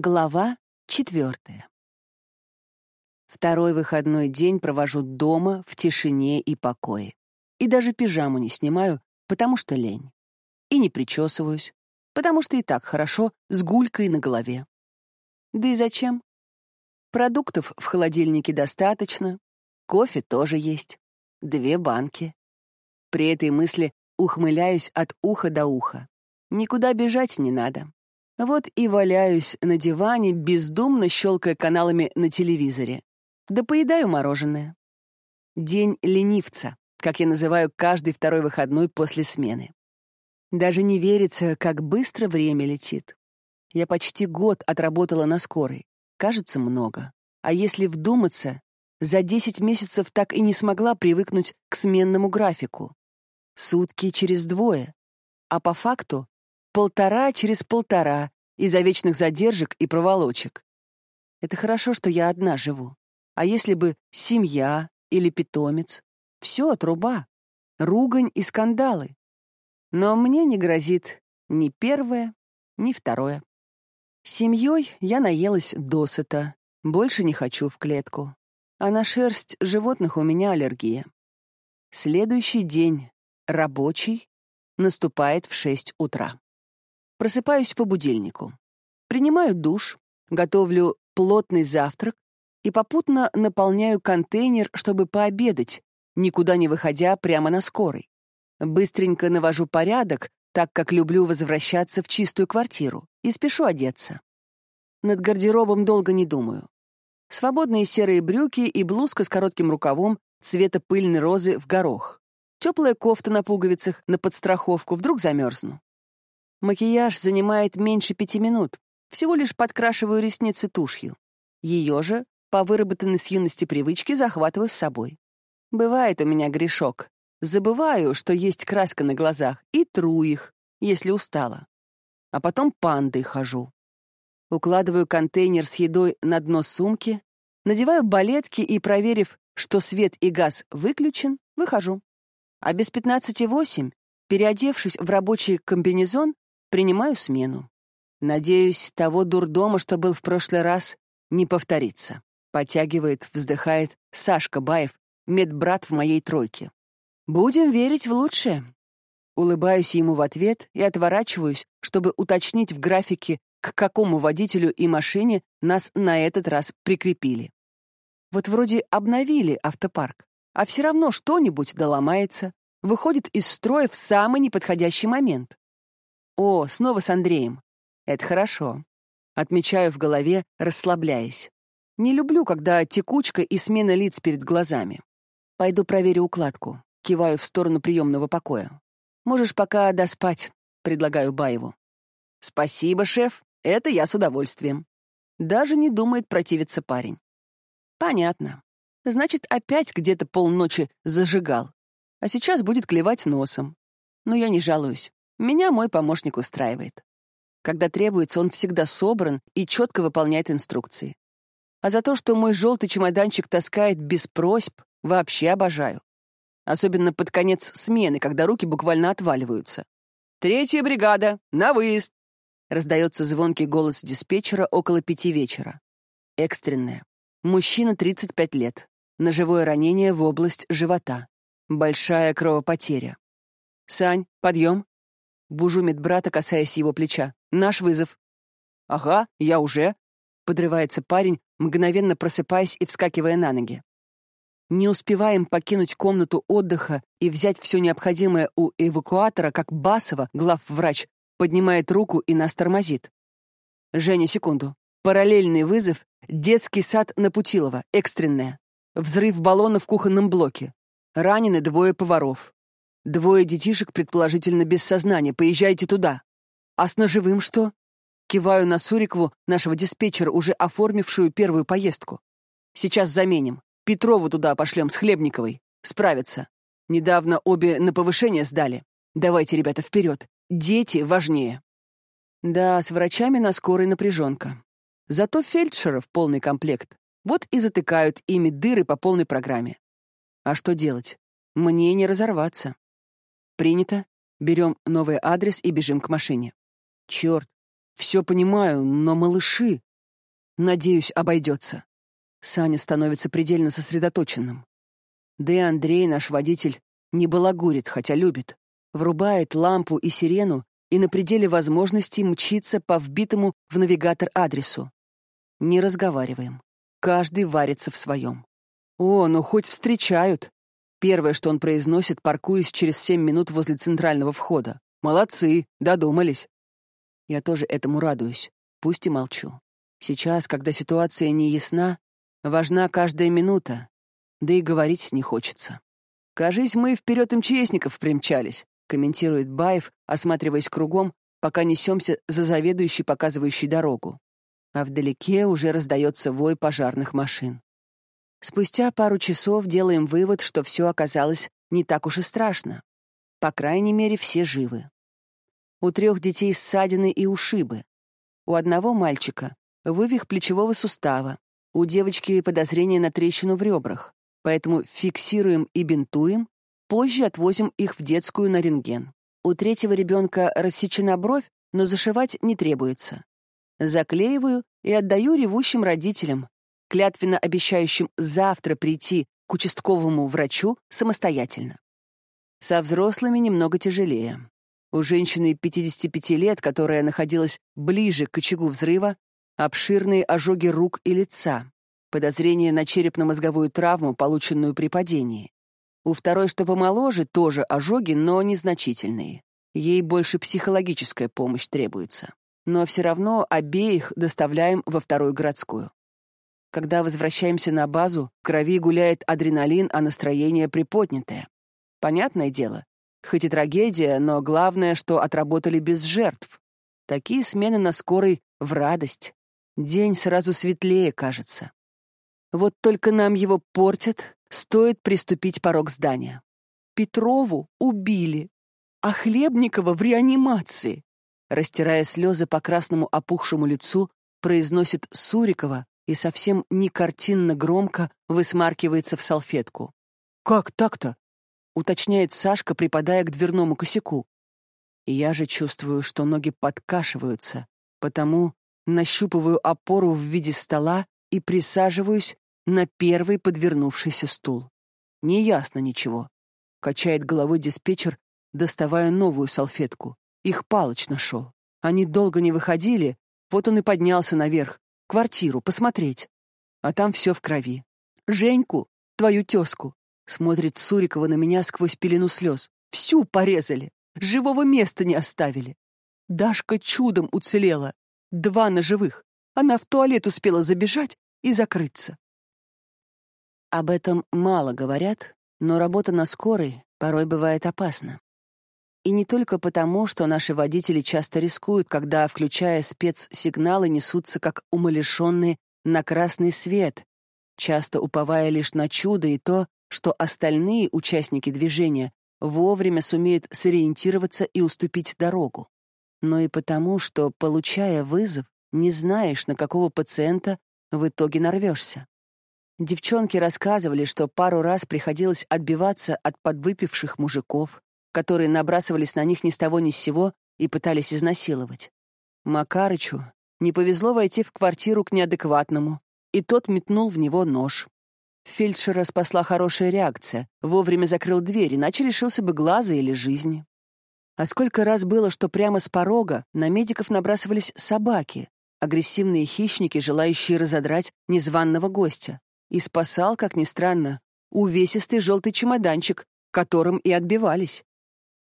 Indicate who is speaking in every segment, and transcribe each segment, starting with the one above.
Speaker 1: Глава четвертая. Второй выходной день провожу дома в тишине и покое. И даже пижаму не снимаю, потому что лень. И не причесываюсь, потому что и так хорошо с гулькой на голове. Да и зачем? Продуктов в холодильнике достаточно, кофе тоже есть, две банки. При этой мысли ухмыляюсь от уха до уха. Никуда бежать не надо. Вот и валяюсь на диване, бездумно щелкая каналами на телевизоре. Да поедаю мороженое. День ленивца, как я называю каждый второй выходной после смены. Даже не верится, как быстро время летит. Я почти год отработала на скорой. Кажется, много. А если вдуматься, за 10 месяцев так и не смогла привыкнуть к сменному графику. Сутки через двое. А по факту полтора через полтора из-за вечных задержек и проволочек. Это хорошо, что я одна живу. А если бы семья или питомец? Все, труба. Ругань и скандалы. Но мне не грозит ни первое, ни второе. Семьей я наелась досыта. Больше не хочу в клетку. А на шерсть животных у меня аллергия. Следующий день, рабочий, наступает в 6 утра. Просыпаюсь по будильнику. Принимаю душ, готовлю плотный завтрак и попутно наполняю контейнер, чтобы пообедать, никуда не выходя прямо на скорой. Быстренько навожу порядок, так как люблю возвращаться в чистую квартиру, и спешу одеться. Над гардеробом долго не думаю. Свободные серые брюки и блузка с коротким рукавом цвета пыльной розы в горох. Теплая кофта на пуговицах на подстраховку, вдруг замерзну. Макияж занимает меньше пяти минут. Всего лишь подкрашиваю ресницы тушью. Ее же, по выработанной с юности привычке, захватываю с собой. Бывает у меня грешок. Забываю, что есть краска на глазах, и тру их, если устала. А потом пандой хожу. Укладываю контейнер с едой на дно сумки, надеваю балетки и, проверив, что свет и газ выключен, выхожу. А без пятнадцати восемь, переодевшись в рабочий комбинезон, Принимаю смену. Надеюсь, того дурдома, что был в прошлый раз, не повторится. Подтягивает, вздыхает Сашка Баев, медбрат в моей тройке. Будем верить в лучшее. Улыбаюсь ему в ответ и отворачиваюсь, чтобы уточнить в графике, к какому водителю и машине нас на этот раз прикрепили. Вот вроде обновили автопарк, а все равно что-нибудь доломается, выходит из строя в самый неподходящий момент. О, снова с Андреем. Это хорошо. Отмечаю в голове, расслабляясь. Не люблю, когда текучка и смена лиц перед глазами. Пойду проверю укладку. Киваю в сторону приемного покоя. Можешь пока доспать, предлагаю Баеву. Спасибо, шеф. Это я с удовольствием. Даже не думает противиться парень. Понятно. Значит, опять где-то полночи зажигал. А сейчас будет клевать носом. Но я не жалуюсь. Меня мой помощник устраивает. Когда требуется, он всегда собран и четко выполняет инструкции. А за то, что мой желтый чемоданчик таскает без просьб, вообще обожаю. Особенно под конец смены, когда руки буквально отваливаются. «Третья бригада! На выезд!» Раздается звонкий голос диспетчера около пяти вечера. Экстренная. Мужчина 35 лет. Ножевое ранение в область живота. Большая кровопотеря. «Сань, подъем!» Бужу медбрата, касаясь его плеча. «Наш вызов». «Ага, я уже», — подрывается парень, мгновенно просыпаясь и вскакивая на ноги. Не успеваем покинуть комнату отдыха и взять все необходимое у эвакуатора, как Басова, главврач, поднимает руку и нас тормозит. «Женя, секунду. Параллельный вызов. Детский сад на Путилова. Экстренное. Взрыв баллона в кухонном блоке. Ранены двое поваров. Двое детишек, предположительно, без сознания. Поезжайте туда. А с ножевым что? Киваю на Сурикову, нашего диспетчера, уже оформившую первую поездку. Сейчас заменим. Петрову туда пошлем с Хлебниковой. Справятся. Недавно обе на повышение сдали. Давайте, ребята, вперед. Дети важнее. Да, с врачами на скорой напряженка. Зато фельдшеров полный комплект. Вот и затыкают ими дыры по полной программе. А что делать? Мне не разорваться. Принято. Берем новый адрес и бежим к машине. Черт, все понимаю, но малыши. Надеюсь, обойдется. Саня становится предельно сосредоточенным. Да и Андрей, наш водитель, не балагурит, хотя любит. Врубает лампу и сирену и на пределе возможностей мчится по вбитому в навигатор адресу. Не разговариваем. Каждый варится в своем. О, ну хоть встречают. Первое, что он произносит, паркуясь через семь минут возле центрального входа. Молодцы, додумались. Я тоже этому радуюсь, пусть и молчу. Сейчас, когда ситуация не ясна, важна каждая минута, да и говорить не хочется. «Кажись, мы вперед МЧСников примчались», комментирует Баев, осматриваясь кругом, пока несемся за заведующей, показывающей дорогу. А вдалеке уже раздается вой пожарных машин. Спустя пару часов делаем вывод, что все оказалось не так уж и страшно. По крайней мере, все живы. У трех детей ссадины и ушибы. У одного мальчика — вывих плечевого сустава, у девочки подозрение на трещину в ребрах, поэтому фиксируем и бинтуем, позже отвозим их в детскую на рентген. У третьего ребенка рассечена бровь, но зашивать не требуется. Заклеиваю и отдаю ревущим родителям, клятвенно обещающим завтра прийти к участковому врачу самостоятельно. Со взрослыми немного тяжелее. У женщины 55 лет, которая находилась ближе к очагу взрыва, обширные ожоги рук и лица, подозрение на черепно-мозговую травму, полученную при падении. У второй, что помоложе, тоже ожоги, но незначительные. Ей больше психологическая помощь требуется. Но все равно обеих доставляем во вторую городскую. Когда возвращаемся на базу, в крови гуляет адреналин, а настроение приподнятое. Понятное дело, хоть и трагедия, но главное, что отработали без жертв. Такие смены на скорой в радость. День сразу светлее кажется. Вот только нам его портят, стоит приступить порог здания. Петрову убили, а Хлебникова в реанимации. Растирая слезы по красному опухшему лицу, произносит Сурикова и совсем не картинно громко высмаркивается в салфетку. «Как так-то?» — уточняет Сашка, припадая к дверному косяку. И я же чувствую, что ноги подкашиваются, потому нащупываю опору в виде стола и присаживаюсь на первый подвернувшийся стул. Неясно ничего. Качает головой диспетчер, доставая новую салфетку. Их Палыч нашел. Они долго не выходили, вот он и поднялся наверх, квартиру, посмотреть. А там все в крови. Женьку, твою тезку, смотрит Сурикова на меня сквозь пелену слез. Всю порезали, живого места не оставили. Дашка чудом уцелела, два ножевых. Она в туалет успела забежать и закрыться. Об этом мало говорят, но работа на скорой порой бывает опасна. И не только потому, что наши водители часто рискуют, когда, включая спецсигналы, несутся как умалишенные на красный свет, часто уповая лишь на чудо и то, что остальные участники движения вовремя сумеют сориентироваться и уступить дорогу но и потому, что, получая вызов, не знаешь, на какого пациента в итоге нарвешься. Девчонки рассказывали, что пару раз приходилось отбиваться от подвыпивших мужиков, которые набрасывались на них ни с того ни с сего и пытались изнасиловать. Макарычу не повезло войти в квартиру к неадекватному, и тот метнул в него нож. Фельдшера спасла хорошая реакция, вовремя закрыл дверь, иначе лишился бы глаза или жизни. А сколько раз было, что прямо с порога на медиков набрасывались собаки, агрессивные хищники, желающие разодрать незваного гостя. И спасал, как ни странно, увесистый желтый чемоданчик, которым и отбивались.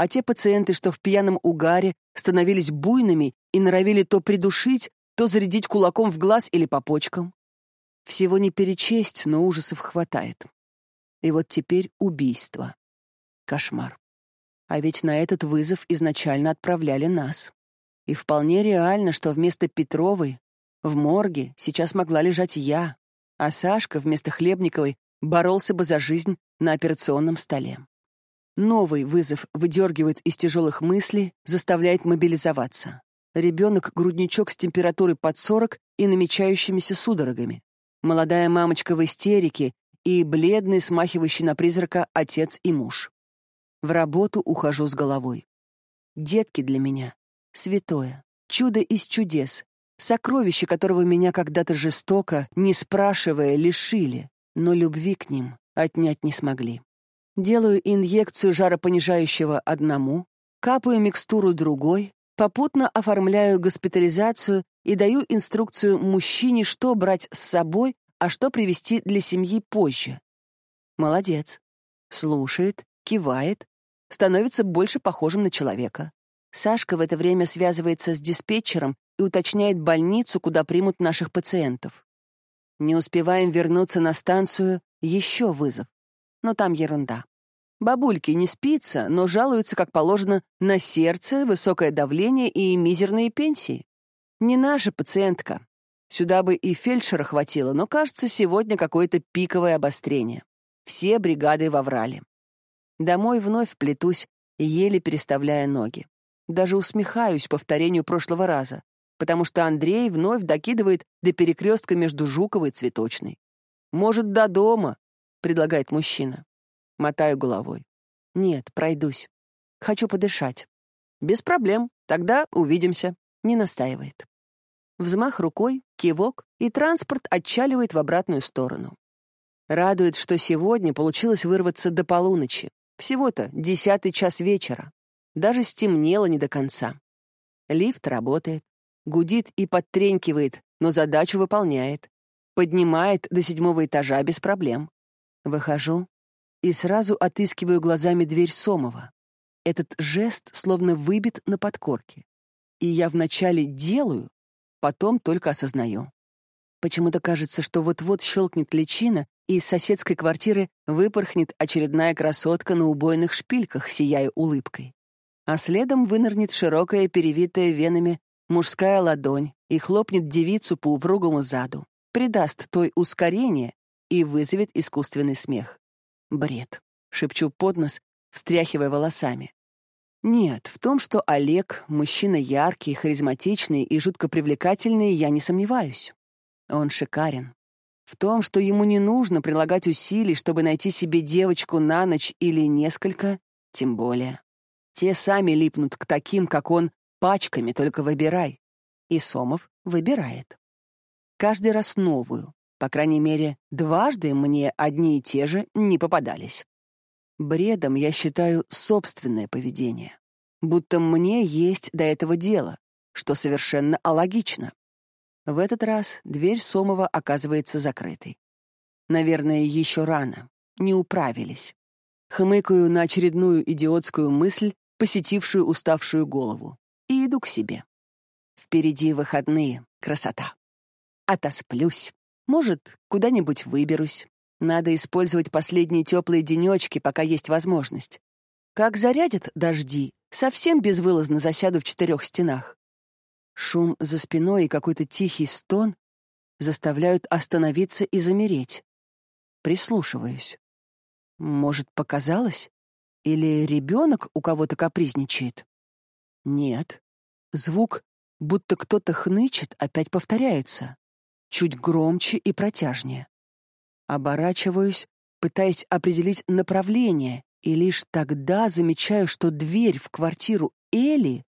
Speaker 1: А те пациенты, что в пьяном угаре становились буйными и норовили то придушить, то зарядить кулаком в глаз или по почкам. Всего не перечесть, но ужасов хватает. И вот теперь убийство. Кошмар. А ведь на этот вызов изначально отправляли нас. И вполне реально, что вместо Петровой в морге сейчас могла лежать я, а Сашка вместо Хлебниковой боролся бы за жизнь на операционном столе. Новый вызов выдергивает из тяжелых мыслей, заставляет мобилизоваться. Ребенок-грудничок с температурой под 40 и намечающимися судорогами. Молодая мамочка в истерике и бледный, смахивающий на призрака отец и муж. В работу ухожу с головой. Детки для меня — святое, чудо из чудес, Сокровище, которого меня когда-то жестоко, не спрашивая, лишили, но любви к ним отнять не смогли. Делаю инъекцию жаропонижающего одному, капаю микстуру другой, попутно оформляю госпитализацию и даю инструкцию мужчине, что брать с собой, а что привезти для семьи позже. Молодец. Слушает, кивает, становится больше похожим на человека. Сашка в это время связывается с диспетчером и уточняет больницу, куда примут наших пациентов. Не успеваем вернуться на станцию, еще вызов. Но там ерунда. Бабульки не спится, но жалуются, как положено, на сердце, высокое давление и мизерные пенсии. Не наша пациентка. Сюда бы и фельдшера хватило, но, кажется, сегодня какое-то пиковое обострение. Все бригады воврали. Домой вновь плетусь, еле переставляя ноги. Даже усмехаюсь повторению прошлого раза, потому что Андрей вновь докидывает до перекрестка между Жуковой и Цветочной. «Может, до дома?» — предлагает мужчина. Мотаю головой. «Нет, пройдусь. Хочу подышать». «Без проблем. Тогда увидимся», — не настаивает. Взмах рукой, кивок, и транспорт отчаливает в обратную сторону. Радует, что сегодня получилось вырваться до полуночи. Всего-то десятый час вечера. Даже стемнело не до конца. Лифт работает, гудит и подтренькивает, но задачу выполняет. Поднимает до седьмого этажа без проблем. Выхожу и сразу отыскиваю глазами дверь Сомова. Этот жест словно выбит на подкорке. И я вначале делаю, потом только осознаю. Почему-то кажется, что вот-вот щелкнет личина, и из соседской квартиры выпорхнет очередная красотка на убойных шпильках, сияя улыбкой а следом вынырнет широкая, перевитая венами мужская ладонь и хлопнет девицу по упругому заду, придаст той ускорение и вызовет искусственный смех. Бред. Шепчу под нос, встряхивая волосами. Нет, в том, что Олег — мужчина яркий, харизматичный и жутко привлекательный, я не сомневаюсь. Он шикарен. В том, что ему не нужно прилагать усилий, чтобы найти себе девочку на ночь или несколько, тем более. Те сами липнут к таким, как он, пачками, только выбирай. И Сомов выбирает. Каждый раз новую. По крайней мере, дважды мне одни и те же не попадались. Бредом я считаю собственное поведение. Будто мне есть до этого дело, что совершенно алогично. В этот раз дверь Сомова оказывается закрытой. Наверное, еще рано. Не управились. Хмыкаю на очередную идиотскую мысль, посетившую уставшую голову, и иду к себе. Впереди выходные, красота. Отосплюсь. Может, куда-нибудь выберусь. Надо использовать последние теплые денечки, пока есть возможность. Как зарядят дожди, совсем безвылазно засяду в четырех стенах. Шум за спиной и какой-то тихий стон заставляют остановиться и замереть. Прислушиваюсь. Может, показалось? Или ребенок у кого-то капризничает? Нет. Звук, будто кто-то хнычет, опять повторяется. Чуть громче и протяжнее. Оборачиваюсь, пытаясь определить направление, и лишь тогда замечаю, что дверь в квартиру Эли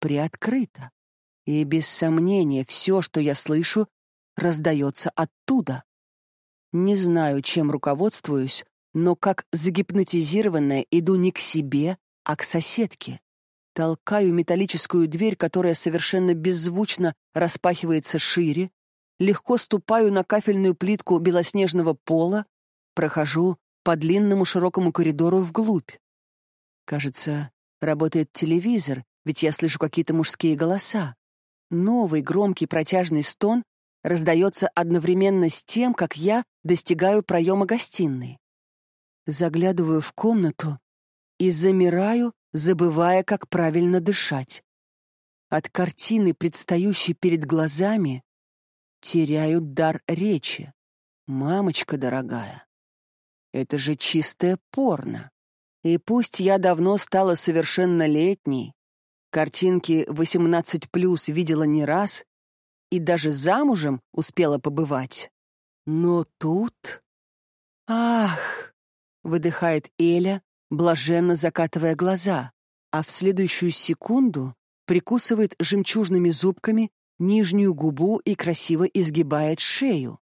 Speaker 1: приоткрыта. И без сомнения все, что я слышу, раздается оттуда. Не знаю, чем руководствуюсь, но как загипнотизированная иду не к себе, а к соседке. Толкаю металлическую дверь, которая совершенно беззвучно распахивается шире, легко ступаю на кафельную плитку белоснежного пола, прохожу по длинному широкому коридору вглубь. Кажется, работает телевизор, ведь я слышу какие-то мужские голоса. Новый громкий протяжный стон раздается одновременно с тем, как я достигаю проема гостиной. Заглядываю в комнату и замираю, забывая, как правильно дышать. От картины, предстающей перед глазами, теряю дар речи. Мамочка дорогая, это же чистое порно. И пусть я давно стала совершеннолетней, картинки 18+, видела не раз и даже замужем успела побывать. Но тут... Ах! выдыхает Эля, блаженно закатывая глаза, а в следующую секунду прикусывает жемчужными зубками нижнюю губу и красиво изгибает шею.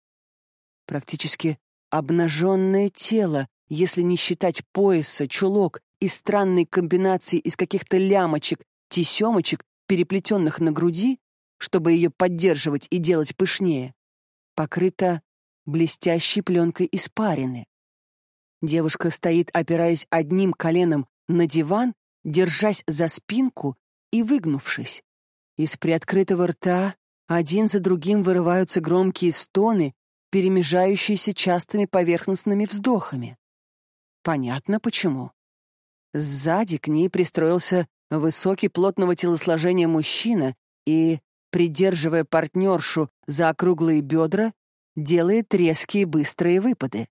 Speaker 1: Практически обнаженное тело, если не считать пояса, чулок и странной комбинации из каких-то лямочек, тесемочек, переплетенных на груди, чтобы ее поддерживать и делать пышнее, покрыта блестящей пленкой испарины. Девушка стоит, опираясь одним коленом на диван, держась за спинку и выгнувшись. Из приоткрытого рта один за другим вырываются громкие стоны, перемежающиеся частыми поверхностными вздохами. Понятно почему. Сзади к ней пристроился высокий плотного телосложения мужчина и, придерживая партнершу за округлые бедра, делает резкие быстрые выпады.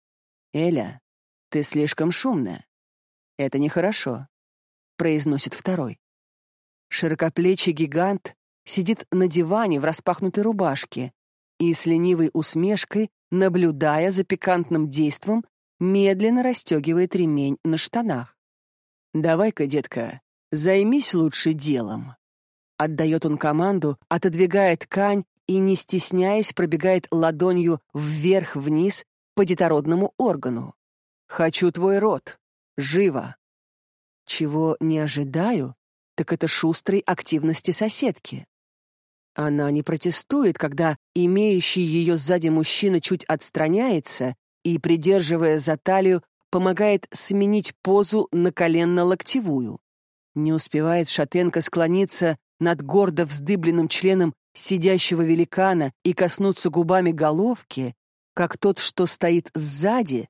Speaker 1: «Эля, ты слишком шумная. Это нехорошо», — произносит второй. Широкоплечий гигант сидит на диване в распахнутой рубашке и с ленивой усмешкой, наблюдая за пикантным действом, медленно расстегивает ремень на штанах. «Давай-ка, детка, займись лучше делом». Отдает он команду, отодвигая ткань и, не стесняясь, пробегает ладонью вверх-вниз по детородному органу. «Хочу твой рот. Живо!» Чего не ожидаю, так это шустрой активности соседки. Она не протестует, когда имеющий ее сзади мужчина чуть отстраняется и, придерживая за талию, помогает сменить позу на коленно-локтевую. Не успевает шатенка склониться над гордо вздыбленным членом сидящего великана и коснуться губами головки, как тот, что стоит сзади,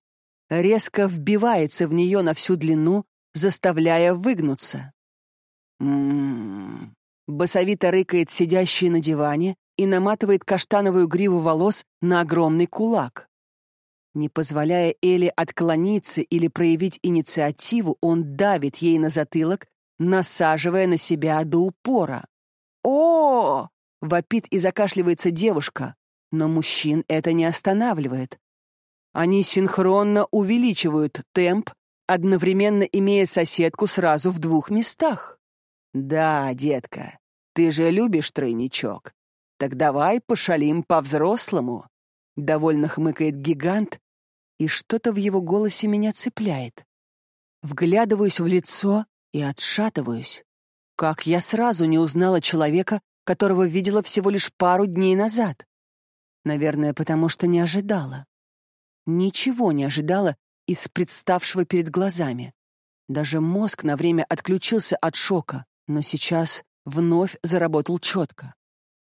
Speaker 1: резко вбивается в нее на всю длину, заставляя выгнуться. М-м-м. Басовито рыкает сидящий на диване и наматывает каштановую гриву волос на огромный кулак. Не позволяя Эле отклониться или проявить инициативу, он давит ей на затылок, насаживая на себя до упора. О! вопит и закашливается девушка, но мужчин это не останавливает. Они синхронно увеличивают темп, одновременно имея соседку сразу в двух местах. «Да, детка, ты же любишь тройничок. Так давай пошалим по-взрослому», — довольно хмыкает гигант, и что-то в его голосе меня цепляет. Вглядываюсь в лицо и отшатываюсь. Как я сразу не узнала человека, которого видела всего лишь пару дней назад? Наверное, потому что не ожидала. Ничего не ожидала из представшего перед глазами. Даже мозг на время отключился от шока но сейчас вновь заработал четко.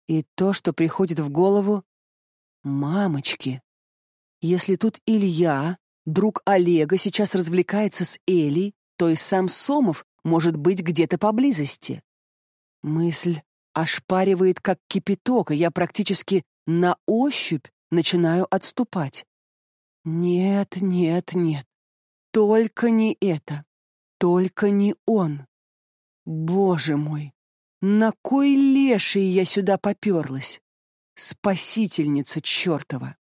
Speaker 1: И то, что приходит в голову... Мамочки! Если тут Илья, друг Олега, сейчас развлекается с Элей, то и сам Сомов может быть где-то поблизости. Мысль ошпаривает как кипяток, и я практически на ощупь начинаю отступать. Нет, нет, нет. Только не это. Только не он. Боже мой, на кой леший я сюда поперлась? Спасительница чертова!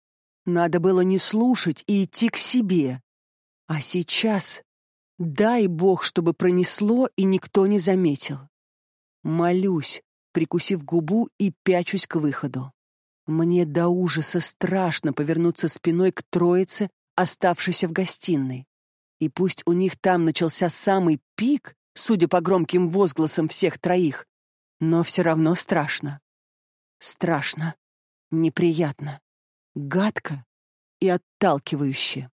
Speaker 1: Надо было не слушать и идти к себе. А сейчас дай бог, чтобы пронесло и никто не заметил. Молюсь, прикусив губу и пячусь к выходу. Мне до ужаса страшно повернуться спиной к троице, оставшейся в гостиной. И пусть у них там начался самый пик, судя по громким возгласам всех троих, но все равно страшно. Страшно, неприятно, гадко и отталкивающе.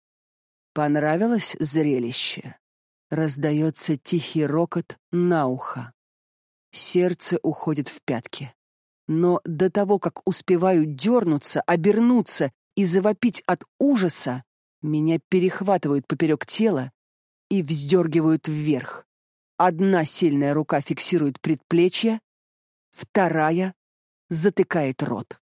Speaker 1: Понравилось зрелище? Раздается тихий рокот на ухо. Сердце уходит в пятки. Но до того, как успеваю дернуться, обернуться и завопить от ужаса, меня перехватывают поперек тела и вздергивают вверх. Одна сильная рука фиксирует предплечье, вторая затыкает рот.